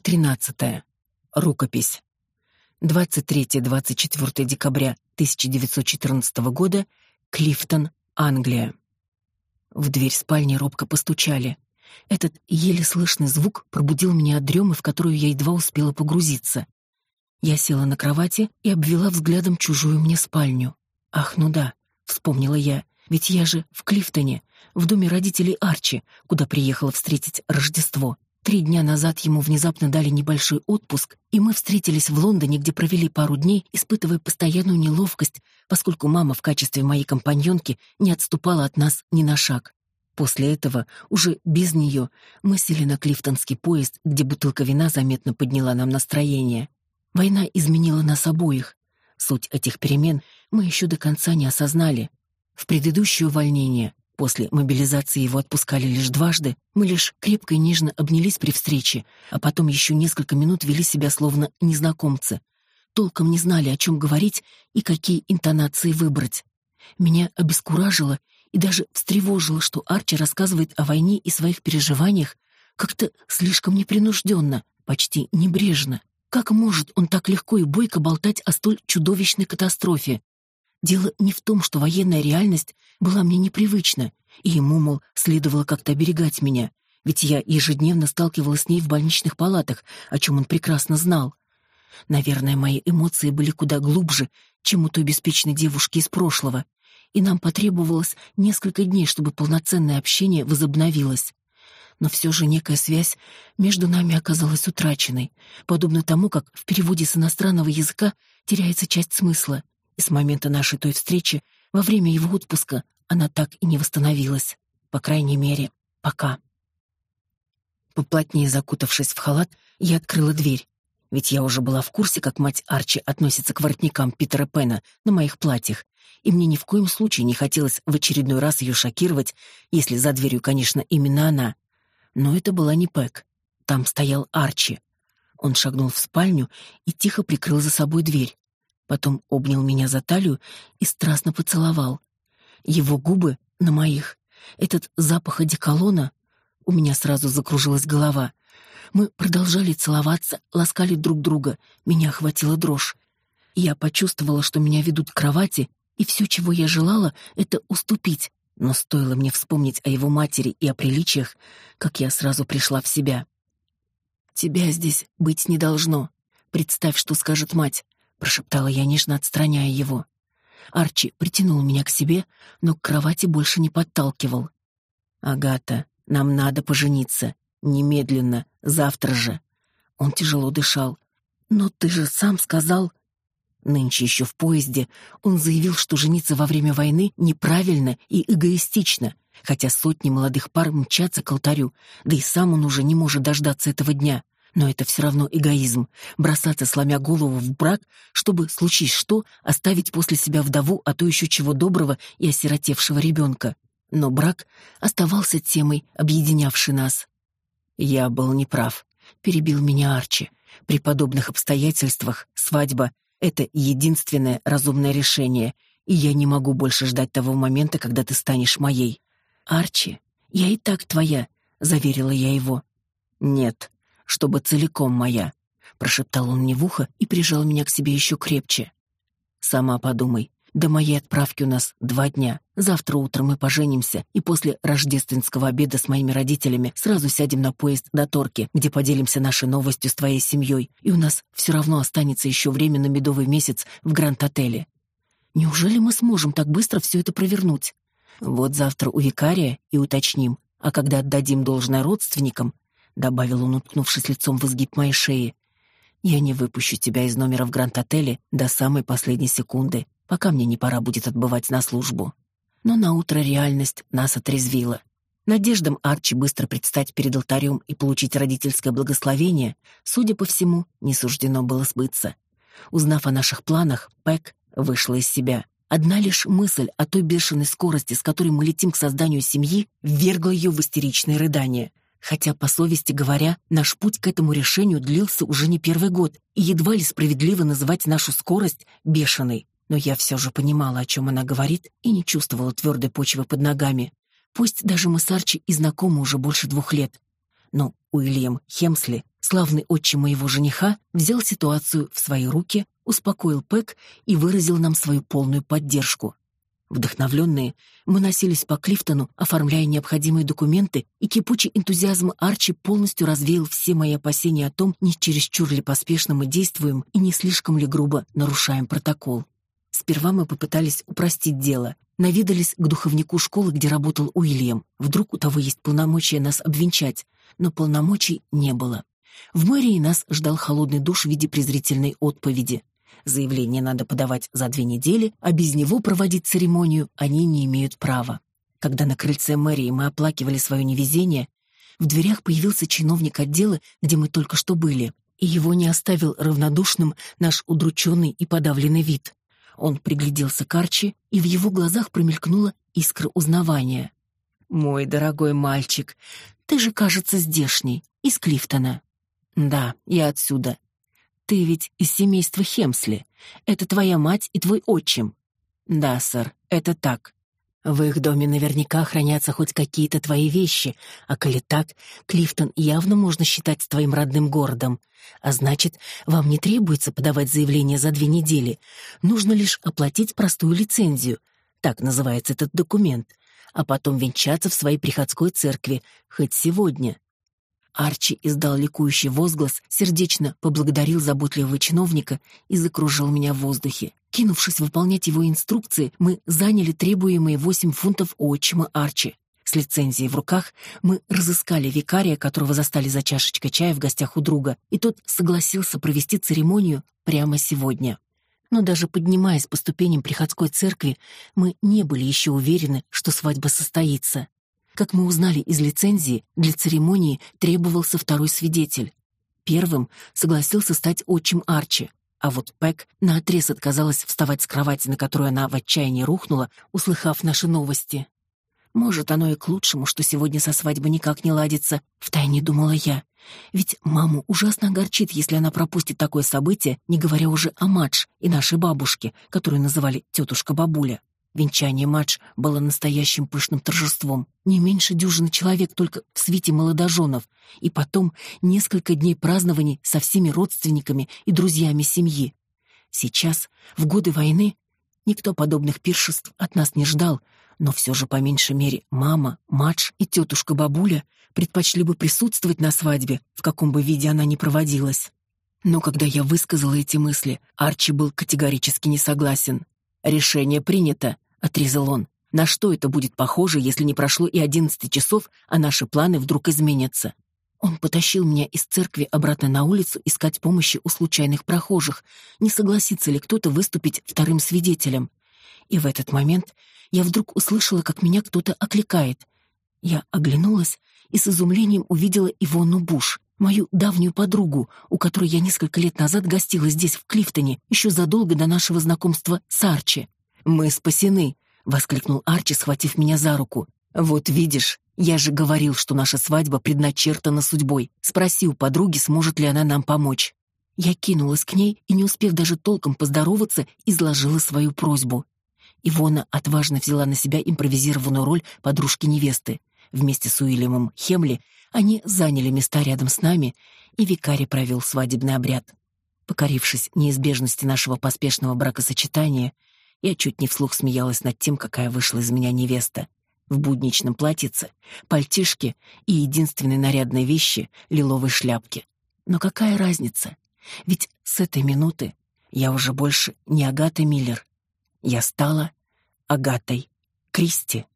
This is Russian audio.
Глава 13. Рукопись. 23-24 декабря 1914 года. Клифтон, Англия. В дверь спальни робко постучали. Этот еле слышный звук пробудил меня от дремы, в которую я едва успела погрузиться. Я села на кровати и обвела взглядом чужую мне спальню. Ах, ну да, вспомнила я, ведь я же в Клифтоне, в доме родителей Арчи, куда приехала встретить Рождество. Три дня назад ему внезапно дали небольшой отпуск, и мы встретились в Лондоне, где провели пару дней, испытывая постоянную неловкость, поскольку мама в качестве моей компаньонки не отступала от нас ни на шаг. После этого, уже без нее, мы сели на клифтонский поезд, где бутылка вина заметно подняла нам настроение. Война изменила нас обоих. Суть этих перемен мы еще до конца не осознали. В предыдущее увольнение После мобилизации его отпускали лишь дважды. Мы лишь крепко и нежно обнялись при встрече, а потом еще несколько минут вели себя словно незнакомцы. Толком не знали, о чем говорить и какие интонации выбрать. Меня обескуражило и даже встревожило, что Арчи рассказывает о войне и своих переживаниях как-то слишком непринужденно, почти небрежно. Как может он так легко и бойко болтать о столь чудовищной катастрофе? Дело не в том, что военная реальность была мне непривычна, и ему, мол, следовало как-то оберегать меня, ведь я ежедневно сталкивалась с ней в больничных палатах, о чем он прекрасно знал. Наверное, мои эмоции были куда глубже, чем у той беспечной девушки из прошлого, и нам потребовалось несколько дней, чтобы полноценное общение возобновилось. Но все же некая связь между нами оказалась утраченной, подобно тому, как в переводе с иностранного языка теряется часть смысла и с момента нашей той встречи во время его отпуска она так и не восстановилась. По крайней мере, пока. Поплотнее закутавшись в халат, я открыла дверь. Ведь я уже была в курсе, как мать Арчи относится к воротникам Питера Пэна на моих платьях, и мне ни в коем случае не хотелось в очередной раз ее шокировать, если за дверью, конечно, именно она. Но это была не Пэк. Там стоял Арчи. Он шагнул в спальню и тихо прикрыл за собой дверь потом обнял меня за талию и страстно поцеловал. Его губы на моих. Этот запах одеколона... У меня сразу закружилась голова. Мы продолжали целоваться, ласкали друг друга. Меня охватила дрожь. Я почувствовала, что меня ведут к кровати, и все, чего я желала, это уступить. Но стоило мне вспомнить о его матери и о приличиях, как я сразу пришла в себя. «Тебя здесь быть не должно. Представь, что скажет мать прошептала я, нежно отстраняя его. Арчи притянул меня к себе, но к кровати больше не подталкивал. Агата, нам надо пожениться, немедленно, завтра же. Он тяжело дышал. Но ты же сам сказал, Нынче еще в поезде он заявил, что жениться во время войны неправильно и эгоистично, хотя сотни молодых пар мчатся к алтарю, да и сам он уже не может дождаться этого дня. Но это все равно эгоизм — бросаться, сломя голову в брак, чтобы, случись что, оставить после себя вдову, а то еще чего доброго и осиротевшего ребенка. Но брак оставался темой, объединявшей нас. «Я был неправ», — перебил меня Арчи. «При подобных обстоятельствах свадьба — это единственное разумное решение, и я не могу больше ждать того момента, когда ты станешь моей». «Арчи, я и так твоя», — заверила я его. «Нет», чтобы целиком моя», — прошептал он мне в ухо и прижал меня к себе еще крепче. «Сама подумай, до моей отправки у нас два дня. Завтра утром мы поженимся, и после рождественского обеда с моими родителями сразу сядем на поезд до Торки, где поделимся нашей новостью с твоей семьей, и у нас все равно останется еще время на медовый месяц в Гранд-отеле. Неужели мы сможем так быстро все это провернуть? Вот завтра у викария и уточним, а когда отдадим должное родственникам, — добавил он, уткнувшись лицом в изгиб моей шеи. «Я не выпущу тебя из номера в Гранд-отеле до самой последней секунды, пока мне не пора будет отбывать на службу». Но на утро реальность нас отрезвила. Надеждам Арчи быстро предстать перед алтарем и получить родительское благословение, судя по всему, не суждено было сбыться. Узнав о наших планах, Пэк вышла из себя. Одна лишь мысль о той бешеной скорости, с которой мы летим к созданию семьи, ввергла ее в истеричные рыдания. Хотя, по совести говоря, наш путь к этому решению длился уже не первый год, и едва ли справедливо называть нашу скорость бешеной. Но я все же понимала, о чем она говорит, и не чувствовала твердой почвы под ногами. Пусть даже мы с Арчи и знакомы уже больше двух лет. Но Уильям Хемсли, славный отчим моего жениха, взял ситуацию в свои руки, успокоил Пэк и выразил нам свою полную поддержку. Вдохновленные, мы носились по Клифтону, оформляя необходимые документы, и кипучий энтузиазм Арчи полностью развеял все мои опасения о том, не чересчур ли поспешно мы действуем и не слишком ли грубо нарушаем протокол. Сперва мы попытались упростить дело, навидались к духовнику школы, где работал Уильям. Вдруг у того есть полномочия нас обвенчать, но полномочий не было. В мэрии нас ждал холодный душ в виде презрительной отповеди. Заявление надо подавать за две недели, а без него проводить церемонию они не имеют права. Когда на крыльце мэрии мы оплакивали свое невезение, в дверях появился чиновник отдела, где мы только что были, и его не оставил равнодушным наш удрученный и подавленный вид. Он пригляделся к Арчи, и в его глазах промелькнула искра узнавания. «Мой дорогой мальчик, ты же, кажется, здешний, из Клифтона». «Да, я отсюда. Ты ведь из семейства Хемсли. Это твоя мать и твой отчим. Да, сэр, это так. В их доме наверняка хранятся хоть какие-то твои вещи, а коли так, Клифтон явно можно считать твоим родным городом. А значит, вам не требуется подавать заявление за две недели. Нужно лишь оплатить простую лицензию. Так называется этот документ. А потом венчаться в своей приходской церкви, хоть сегодня. Арчи издал ликующий возглас, сердечно поблагодарил заботливого чиновника и закружил меня в воздухе. Кинувшись выполнять его инструкции, мы заняли требуемые восемь фунтов у отчима Арчи. С лицензией в руках мы разыскали викария, которого застали за чашечкой чая в гостях у друга, и тот согласился провести церемонию прямо сегодня. Но даже поднимаясь по ступеням приходской церкви, мы не были еще уверены, что свадьба состоится. Как мы узнали из лицензии, для церемонии требовался второй свидетель. Первым согласился стать отчим Арчи, а вот Пэк наотрез отказалась вставать с кровати, на которую она в отчаянии рухнула, услыхав наши новости. Может, оно и к лучшему, что сегодня со свадьбы никак не ладится, втайне думала я. Ведь маму ужасно огорчит, если она пропустит такое событие, не говоря уже о Мадж и нашей бабушке, которую называли тетушка-бабуля. Венчание Мадж было настоящим пышным торжеством. Не меньше дюжины человек только в свите молодоженов, и потом несколько дней празднований со всеми родственниками и друзьями семьи. Сейчас, в годы войны, никто подобных пиршеств от нас не ждал, но все же по меньшей мере мама, Мадж и тетушка-бабуля предпочли бы присутствовать на свадьбе, в каком бы виде она ни проводилась. Но когда я высказала эти мысли, Арчи был категорически не согласен. «Решение принято», — отрезал он. «На что это будет похоже, если не прошло и одиннадцати часов, а наши планы вдруг изменятся?» Он потащил меня из церкви обратно на улицу искать помощи у случайных прохожих, не согласится ли кто-то выступить вторым свидетелем. И в этот момент я вдруг услышала, как меня кто-то окликает. Я оглянулась и с изумлением увидела Ивону Буш, мою давнюю подругу, у которой я несколько лет назад гостила здесь, в Клифтоне, еще задолго до нашего знакомства с Арчи. «Мы спасены!» — воскликнул Арчи, схватив меня за руку. «Вот видишь, я же говорил, что наша свадьба предначертана судьбой. Спроси у подруги, сможет ли она нам помочь». Я кинулась к ней и, не успев даже толком поздороваться, изложила свою просьбу. Ивона отважно взяла на себя импровизированную роль подружки-невесты. Вместе с Уильямом Хемли они заняли места рядом с нами, и викарий провел свадебный обряд. Покорившись неизбежности нашего поспешного бракосочетания, я чуть не вслух смеялась над тем, какая вышла из меня невеста. В будничном платьице, пальтишке и единственной нарядной вещи — лиловой шляпке. Но какая разница? Ведь с этой минуты я уже больше не Агата Миллер. Я стала Агатой Кристи.